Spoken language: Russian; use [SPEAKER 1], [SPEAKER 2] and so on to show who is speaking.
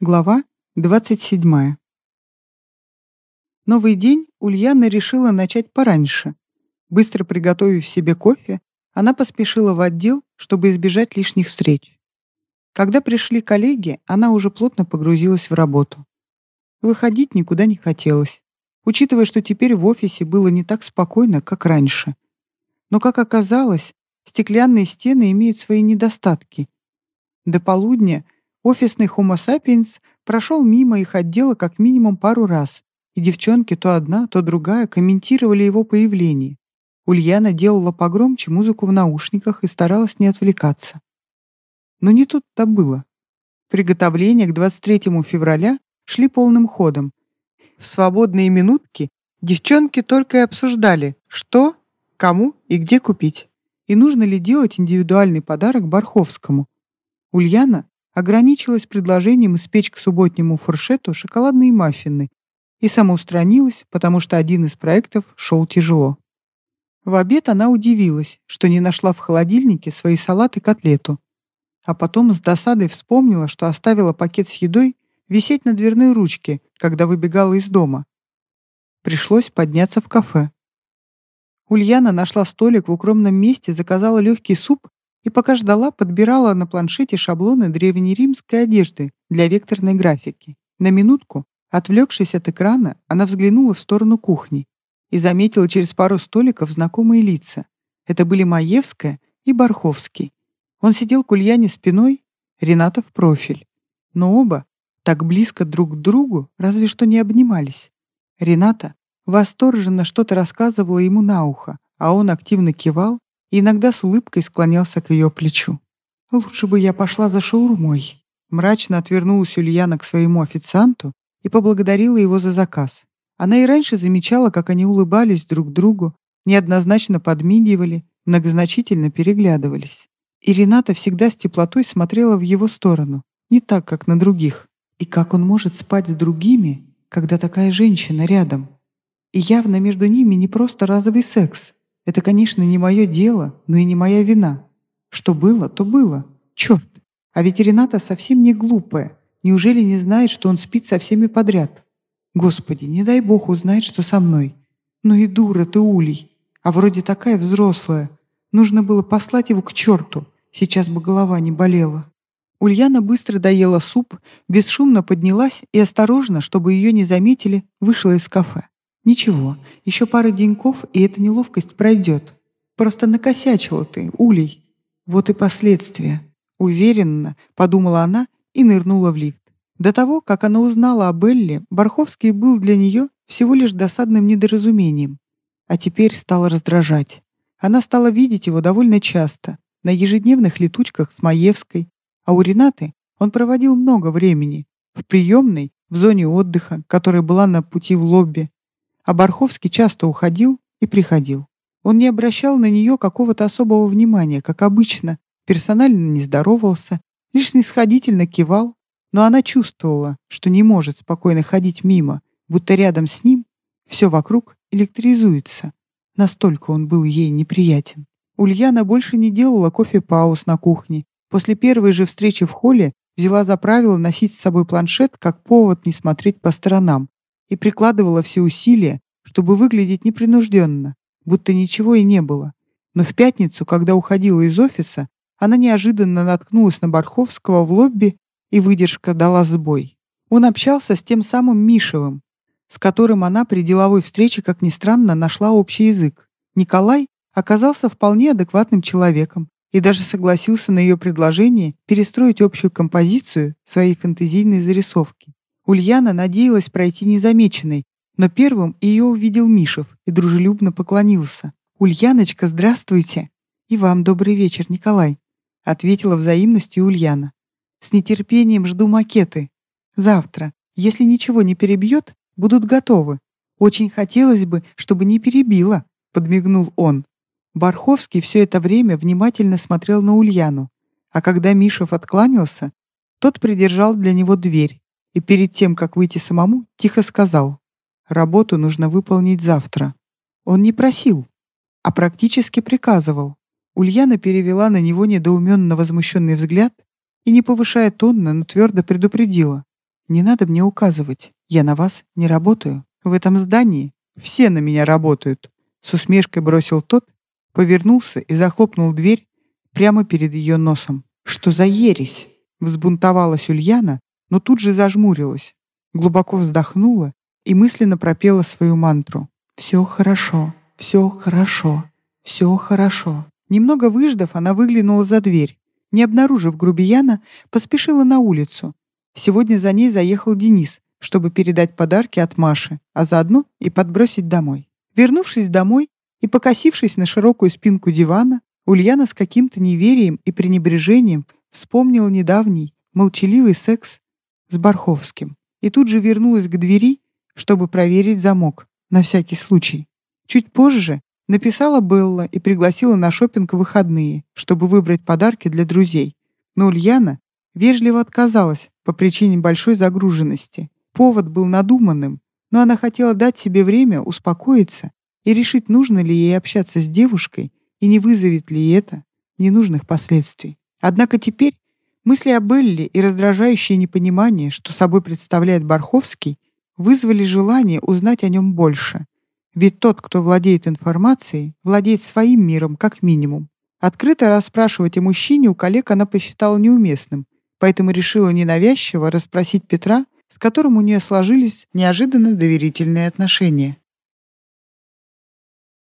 [SPEAKER 1] Глава 27. Новый день Ульяна решила начать пораньше. Быстро приготовив себе кофе, она поспешила в отдел, чтобы избежать лишних встреч. Когда пришли коллеги, она уже плотно погрузилась в работу. Выходить никуда не хотелось, учитывая, что теперь в офисе было не так спокойно, как раньше. Но, как оказалось, стеклянные стены имеют свои недостатки. До полудня – Офисный Homo sapiens прошел мимо их отдела как минимум пару раз, и девчонки то одна, то другая комментировали его появление. Ульяна делала погромче музыку в наушниках и старалась не отвлекаться. Но не тут-то было. Приготовления к 23 февраля шли полным ходом. В свободные минутки девчонки только и обсуждали, что, кому и где купить. И нужно ли делать индивидуальный подарок Барховскому. Ульяна ограничилась предложением испечь к субботнему фуршету шоколадные маффины и самоустранилась, потому что один из проектов шел тяжело. В обед она удивилась, что не нашла в холодильнике свои салат и котлету, а потом с досадой вспомнила, что оставила пакет с едой висеть на дверной ручке, когда выбегала из дома. Пришлось подняться в кафе. Ульяна нашла столик в укромном месте, заказала легкий суп и пока ждала, подбирала на планшете шаблоны древнеримской одежды для векторной графики. На минутку, отвлекшись от экрана, она взглянула в сторону кухни и заметила через пару столиков знакомые лица. Это были Маевская и Барховский. Он сидел к Ульяне спиной, Рената в профиль. Но оба так близко друг к другу, разве что не обнимались. Рената восторженно что-то рассказывала ему на ухо, а он активно кивал и иногда с улыбкой склонялся к ее плечу. «Лучше бы я пошла за шаурмой». Мрачно отвернулась Ульяна к своему официанту и поблагодарила его за заказ. Она и раньше замечала, как они улыбались друг другу, неоднозначно подмигивали, многозначительно переглядывались. И Рената всегда с теплотой смотрела в его сторону, не так, как на других. И как он может спать с другими, когда такая женщина рядом? И явно между ними не просто разовый секс, это, конечно, не мое дело, но и не моя вина. Что было, то было. Черт! А ведь Рената совсем не глупая. Неужели не знает, что он спит со всеми подряд? Господи, не дай бог узнать, что со мной. Ну и дура ты, Улей. А вроде такая взрослая. Нужно было послать его к черту. Сейчас бы голова не болела. Ульяна быстро доела суп, бесшумно поднялась и осторожно, чтобы ее не заметили, вышла из кафе. Ничего, еще пара деньков, и эта неловкость пройдет. Просто накосячила ты, улей. Вот и последствия. Уверенно, подумала она и нырнула в лифт. До того, как она узнала об Элли, Барховский был для нее всего лишь досадным недоразумением. А теперь стал раздражать. Она стала видеть его довольно часто, на ежедневных летучках с Маевской, а у Ренаты он проводил много времени, в приемной, в зоне отдыха, которая была на пути в лобби, а Барховский часто уходил и приходил. Он не обращал на нее какого-то особого внимания, как обычно, персонально не здоровался, лишь снисходительно кивал, но она чувствовала, что не может спокойно ходить мимо, будто рядом с ним все вокруг электризуется. Настолько он был ей неприятен. Ульяна больше не делала кофе-пауз на кухне. После первой же встречи в холле взяла за правило носить с собой планшет как повод не смотреть по сторонам, и прикладывала все усилия, чтобы выглядеть непринужденно, будто ничего и не было. Но в пятницу, когда уходила из офиса, она неожиданно наткнулась на Барховского в лобби, и выдержка дала сбой. Он общался с тем самым Мишевым, с которым она при деловой встрече, как ни странно, нашла общий язык. Николай оказался вполне адекватным человеком и даже согласился на ее предложение перестроить общую композицию своей фэнтезийной зарисовки. Ульяна надеялась пройти незамеченной, но первым ее увидел Мишев и дружелюбно поклонился. «Ульяночка, здравствуйте!» «И вам добрый вечер, Николай», — ответила взаимностью Ульяна. «С нетерпением жду макеты. Завтра, если ничего не перебьет, будут готовы. Очень хотелось бы, чтобы не перебило», — подмигнул он. Барховский все это время внимательно смотрел на Ульяну, а когда Мишев откланялся, тот придержал для него дверь и перед тем, как выйти самому, тихо сказал, «Работу нужно выполнить завтра». Он не просил, а практически приказывал. Ульяна перевела на него недоуменно возмущенный взгляд и, не повышая тонна, но твердо предупредила. Не надо мне указывать. Я на вас не работаю. В этом здании все на меня работают. С усмешкой бросил тот, повернулся и захлопнул дверь прямо перед ее носом. Что за ересь? Взбунтовалась Ульяна, но тут же зажмурилась, глубоко вздохнула и мысленно пропела свою мантру. «Все хорошо, все хорошо, все хорошо». Немного выждав, она выглянула за дверь. Не обнаружив грубияна, поспешила на улицу. Сегодня за ней заехал Денис, чтобы передать подарки от Маши, а заодно и подбросить домой. Вернувшись домой и покосившись на широкую спинку дивана, Ульяна с каким-то неверием и пренебрежением вспомнила недавний, молчаливый секс с Барховским и тут же вернулась к двери, чтобы проверить замок, на всякий случай. Чуть позже написала Белла и пригласила на шопинг в выходные, чтобы выбрать подарки для друзей. Но Ульяна вежливо отказалась по причине большой загруженности. Повод был надуманным, но она хотела дать себе время успокоиться и решить, нужно ли ей общаться с девушкой и не вызовет ли это ненужных последствий. Однако теперь мысли о Белли и раздражающее непонимание, что собой представляет Барховский, вызвали желание узнать о нем больше. Ведь тот, кто владеет информацией, владеет своим миром как минимум. Открыто расспрашивать о мужчине у коллег она посчитала неуместным, поэтому решила ненавязчиво расспросить Петра, с которым у нее сложились неожиданно доверительные отношения.